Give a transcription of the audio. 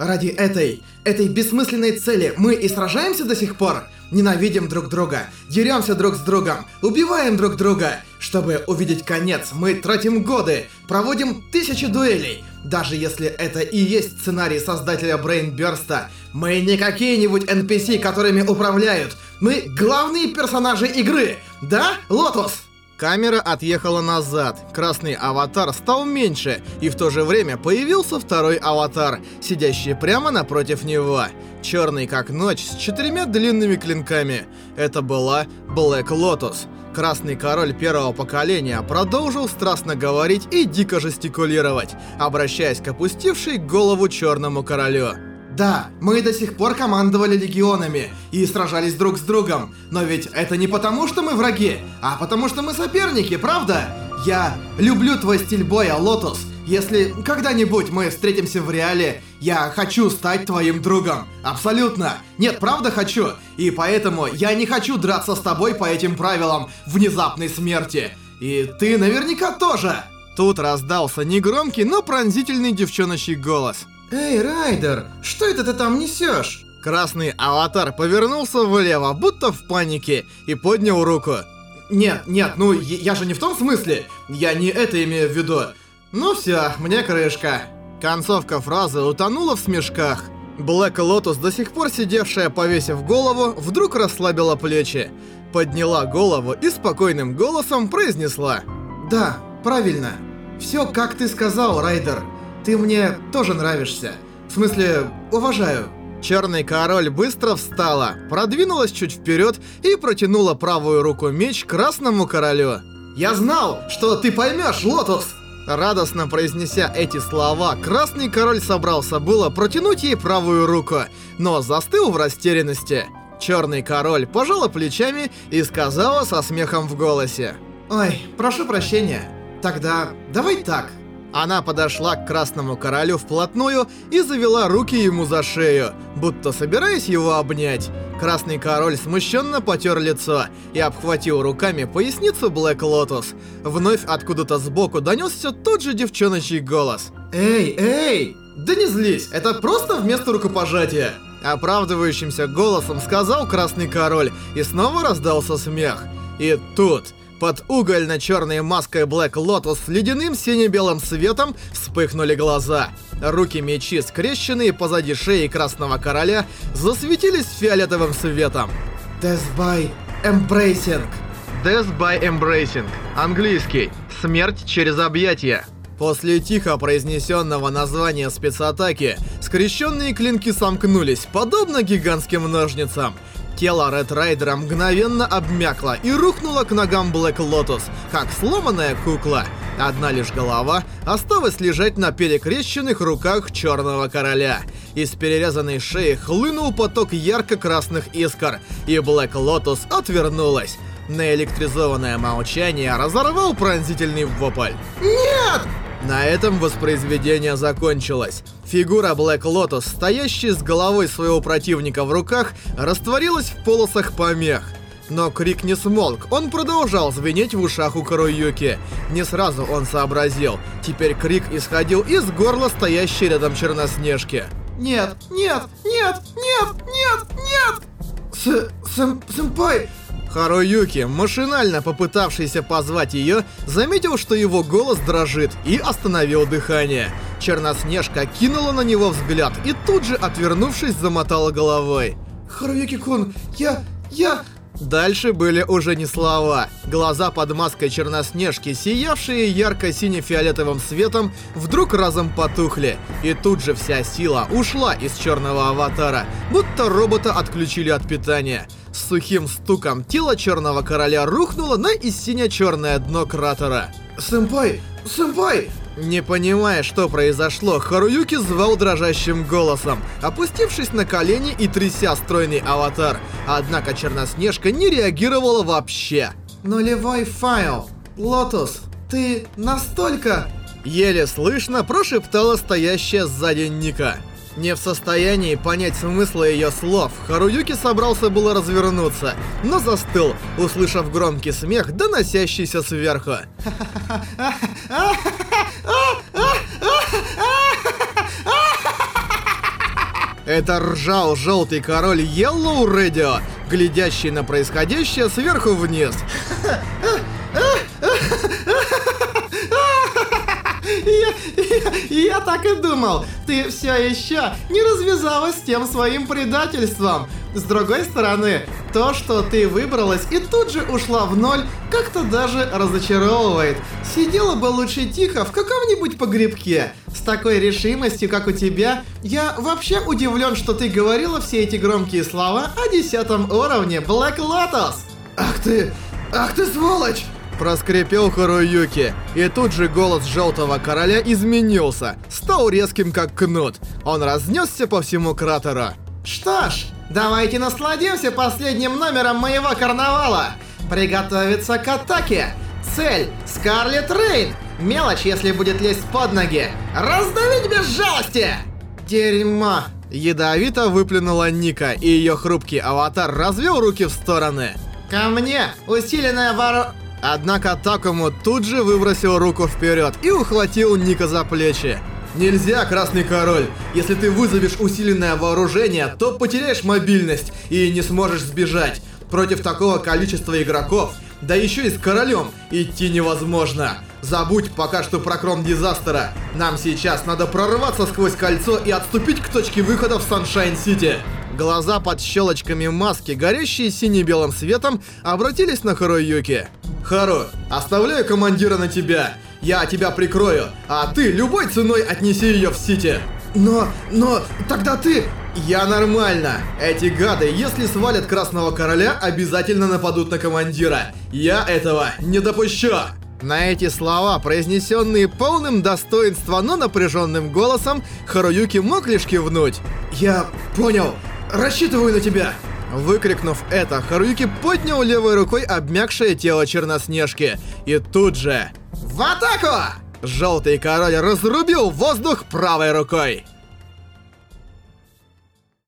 Ради этой, этой бессмысленной цели мы и сражаемся до сих пор? Ненавидим друг друга, деремся друг с другом, убиваем друг друга. Чтобы увидеть конец, мы тратим годы, проводим тысячи дуэлей. Даже если это и есть сценарий создателя Брейнберста, мы не какие-нибудь NPC, которыми управляют. Мы главные персонажи игры. Да, Лотос? Камера отъехала назад, красный аватар стал меньше, и в то же время появился второй аватар, сидящий прямо напротив него. Черный как ночь, с четырьмя длинными клинками. Это была Black Lotus. Красный король первого поколения продолжил страстно говорить и дико жестикулировать, обращаясь к опустившей голову черному королю. Да, мы до сих пор командовали легионами и сражались друг с другом. Но ведь это не потому, что мы враги, а потому что мы соперники, правда? Я люблю твой стиль боя, Лотус. Если когда-нибудь мы встретимся в реале, я хочу стать твоим другом. Абсолютно. Нет, правда хочу. И поэтому я не хочу драться с тобой по этим правилам внезапной смерти. И ты наверняка тоже. Тут раздался негромкий, но пронзительный девчоночий голос. «Эй, Райдер, что это ты там несешь?» Красный аватар повернулся влево, будто в панике, и поднял руку. «Нет, нет, ну я же не в том смысле. Я не это имею в виду. Ну все, мне крышка». Концовка фразы утонула в смешках. Блэк Лотус, до сих пор сидевшая повесив голову, вдруг расслабила плечи. Подняла голову и спокойным голосом произнесла. «Да, правильно. Все, как ты сказал, Райдер. Ты мне тоже нравишься. В смысле, уважаю. Черный король быстро встала, продвинулась чуть вперед и протянула правую руку меч красному королю. «Я знал, что ты поймешь, Лотус!» Радостно произнеся эти слова, Красный Король собрался было протянуть ей правую руку, но застыл в растерянности. Черный Король пожала плечами и сказала со смехом в голосе. «Ой, прошу прощения. Тогда давай так. Она подошла к Красному Королю вплотную и завела руки ему за шею, будто собираясь его обнять. Красный Король смущенно потер лицо и обхватил руками поясницу Блэк Лотус. Вновь откуда-то сбоку донесся тот же девчоночий голос. «Эй, эй! Да не злись, это просто вместо рукопожатия!» Оправдывающимся голосом сказал Красный Король, и снова раздался смех. И тут... Под угольно-черной маской Black Lotus с ледяным сине-белым светом вспыхнули глаза. Руки-мечи, скрещенные позади шеи Красного Короля, засветились фиолетовым светом. Death by Embracing. Death by Embracing. Английский. Смерть через объятия. После тихо произнесенного названия спецатаки, скрещенные клинки сомкнулись, подобно гигантским ножницам. Тело Ред Райдера мгновенно обмякло и рухнуло к ногам Блэк Лотус, как сломанная кукла. Одна лишь голова осталась лежать на перекрещенных руках Черного Короля. Из перерезанной шеи хлынул поток ярко-красных искр, и Блэк Лотус отвернулась. Наэлектризованное молчание разорвал пронзительный вопль. «Нет!» На этом воспроизведение закончилось. Фигура Блэк Лотус, стоящая с головой своего противника в руках, растворилась в полосах помех. Но крик не смолк, он продолжал звенеть в ушах у Каруюки. Не сразу он сообразил. Теперь крик исходил из горла стоящей рядом Черноснежки. «Нет, нет, нет, нет, нет, нет!» С... Сэм... Харуюки, машинально попытавшийся позвать ее, заметил, что его голос дрожит и остановил дыхание. Черноснежка кинула на него взгляд и тут же, отвернувшись, замотала головой. Харуюки-кун, я... я... Дальше были уже не слова. Глаза под маской Черноснежки, сиявшие ярко-сине-фиолетовым светом, вдруг разом потухли. И тут же вся сила ушла из черного аватара, будто робота отключили от питания. С сухим стуком тело Черного Короля рухнуло на иссиня-черное дно кратера. «Сэмпай! Сэмпай!» Не понимая, что произошло, Харуюки звал дрожащим голосом, опустившись на колени и тряся стройный аватар. Однако Черноснежка не реагировала вообще. «Нулевой файл! Лотус, ты настолько...» Еле слышно прошептала стоящая сзади Нико. Не в состоянии понять смысла ее слов, Харуюки собрался было развернуться, но застыл, услышав громкий смех, доносящийся сверху. Это ржал желтый король Yellow Radio, глядящий на происходящее сверху вниз. Я, так и думал, ты все еще не развязалась с тем своим предательством. С другой стороны, то, что ты выбралась и тут же ушла в ноль, как-то даже разочаровывает. Сидела бы лучше тихо в каком-нибудь погребке. С такой решимостью, как у тебя, я вообще удивлен, что ты говорила все эти громкие слова о десятом уровне Black Lotus. Ах ты, ах ты сволочь! Проскрипел Харуюки, и тут же голос Желтого Короля изменился, стал резким как кнут. Он разнесся по всему кратеру. Что ж, давайте насладимся последним номером моего карнавала. Приготовиться к атаке. Цель — Скарлет Рейн. Мелочь, если будет лезть под ноги. Раздавить без жалости! Дерьмо. Ядовито выплюнула Ника, и ее хрупкий аватар развел руки в стороны. Ко мне усиленная вору... Однако Такуму тут же выбросил руку вперед и ухватил Ника за плечи. Нельзя, Красный Король. Если ты вызовешь усиленное вооружение, то потеряешь мобильность и не сможешь сбежать. Против такого количества игроков, да еще и с королем, идти невозможно. Забудь пока что про Кром Дизастера. Нам сейчас надо прорваться сквозь кольцо и отступить к точке выхода в Саншайн-Сити. Глаза под щелочками маски, горящие сине-белым светом, обратились на Харуюки. Хару, оставляю командира на тебя. Я тебя прикрою, а ты любой ценой отнеси ее в Сити. Но, но, тогда ты... Я нормально. Эти гады, если свалят Красного Короля, обязательно нападут на командира. Я этого не допущу. На эти слова, произнесенные полным достоинства, но напряженным голосом, Харуюки мог лишь кивнуть. Я понял. Рассчитываю на тебя. Выкрикнув это, Харуюки поднял левой рукой обмякшее тело Черноснежки. И тут же... В атаку! Желтый король разрубил воздух правой рукой.